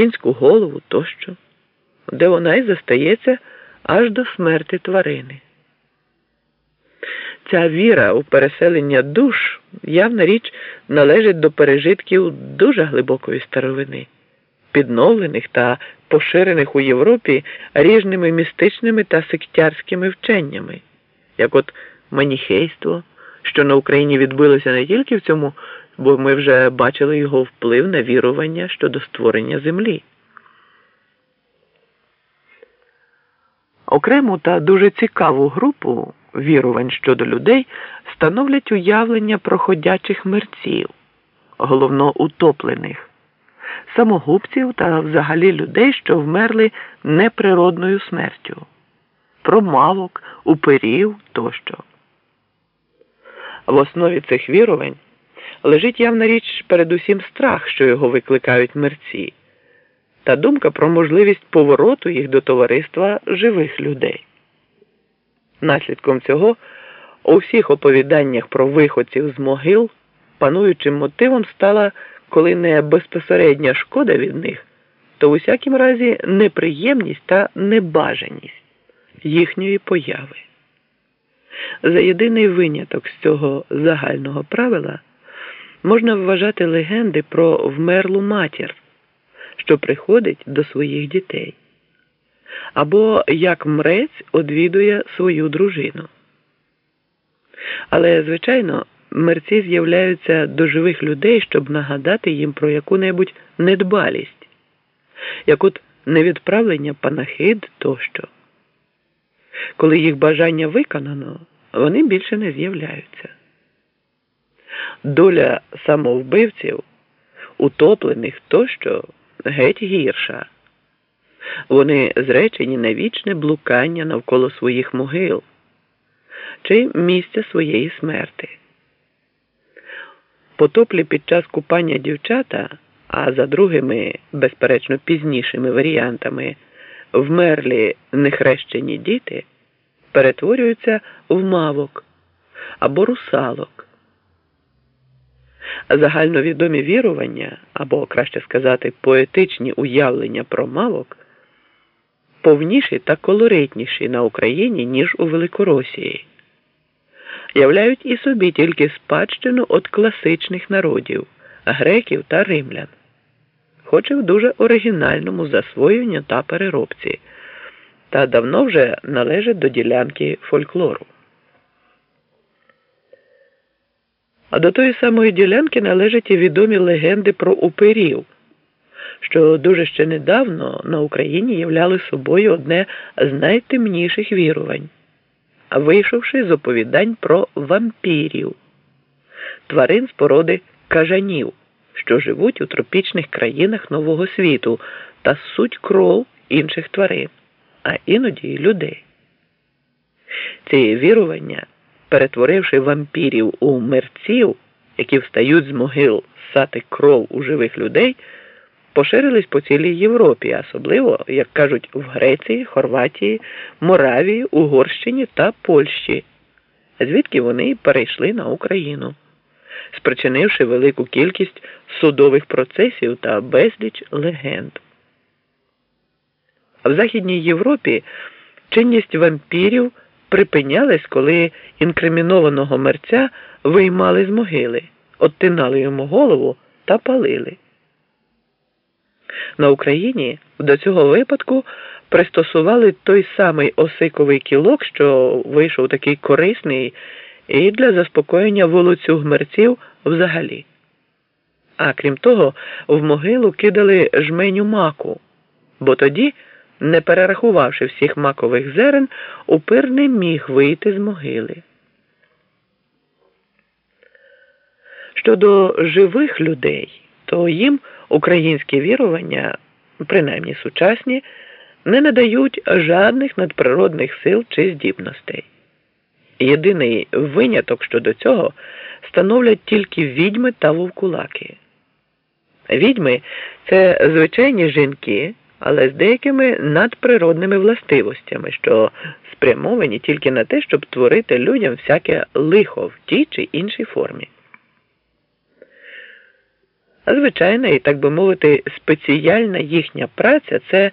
кінську голову тощо, де вона й застається аж до смерти тварини. Ця віра у переселення душ, явна річ, належить до пережитків дуже глибокої старовини, підновлених та поширених у Європі ріжними містичними та сектярськими вченнями, як от маніхейство, що на Україні відбилося не тільки в цьому, бо ми вже бачили його вплив на вірування щодо створення землі. Окрему та дуже цікаву групу вірувань щодо людей становлять уявлення про ходячих мерців, головно утоплених, самогубців та взагалі людей, що вмерли неприродною смертю, про мавок, уперів тощо. В основі цих вірувань лежить явна річ передусім страх, що його викликають мерці, та думка про можливість повороту їх до товариства живих людей. Наслідком цього у всіх оповіданнях про виходців з могил пануючим мотивом стала, коли не безпосередня шкода від них, то в усякім разі неприємність та небажаність їхньої появи. За єдиний виняток з цього загального правила можна вважати легенди про вмерлу матір, що приходить до своїх дітей або як мрець одвідує свою дружину. Але, звичайно, мерці з'являються до живих людей, щоб нагадати їм про яку-небудь недбалість, як от невідправлення панахид тощо. Коли їх бажання виконано, вони більше не з'являються. Доля самовбивців, утоплених тощо геть гірша. Вони зречені на вічне блукання навколо своїх могил чи місця своєї смерти. Потоплі під час купання дівчата, а за другими, безперечно, пізнішими варіантами, вмерлі нехрещені діти перетворюються в мавок або русалок. Загальновідомі вірування, або краще сказати, поетичні уявлення про мавок повніші та колоритніші на Україні, ніж у Великоросії, являють і собі тільки спадщину від класичних народів греків та римлян, хоч і в дуже оригінальному засвоєнні та переробці, та давно вже належать до ділянки фольклору. А до тої самої ділянки належать і відомі легенди про упирів що дуже ще недавно на Україні являли собою одне з найтемніших вірувань, вийшовши з оповідань про вампірів, тварин з породи кажанів, що живуть у тропічних країнах Нового світу та суть кров інших тварин, а іноді й людей. Ці вірування, перетворивши вампірів у мерців, які встають з могил ссати кров у живих людей поширились по цілій Європі, особливо, як кажуть, в Греції, Хорватії, Моравії, Угорщині та Польщі, звідки вони перейшли на Україну, спричинивши велику кількість судових процесів та безліч легенд. А в Західній Європі чинність вампірів припинялась, коли інкримінованого мерця виймали з могили, оттинали йому голову та палили. На Україні до цього випадку пристосували той самий осиковий кілок, що вийшов такий корисний і для заспокоєння волоцю гмерців взагалі. А крім того, в могилу кидали жменю маку, бо тоді, не перерахувавши всіх макових зерен, упир не міг вийти з могили. Щодо живих людей, то їм українські вірування, принаймні сучасні, не надають жадних надприродних сил чи здібностей. Єдиний виняток щодо цього становлять тільки відьми та вовкулаки. Відьми це звичайні жінки, але з деякими надприродними властивостями, що спрямовані тільки на те, щоб творити людям всяке лихо в тій чи іншій формі. Звичайна і, так би мовити, спеціальна їхня праця це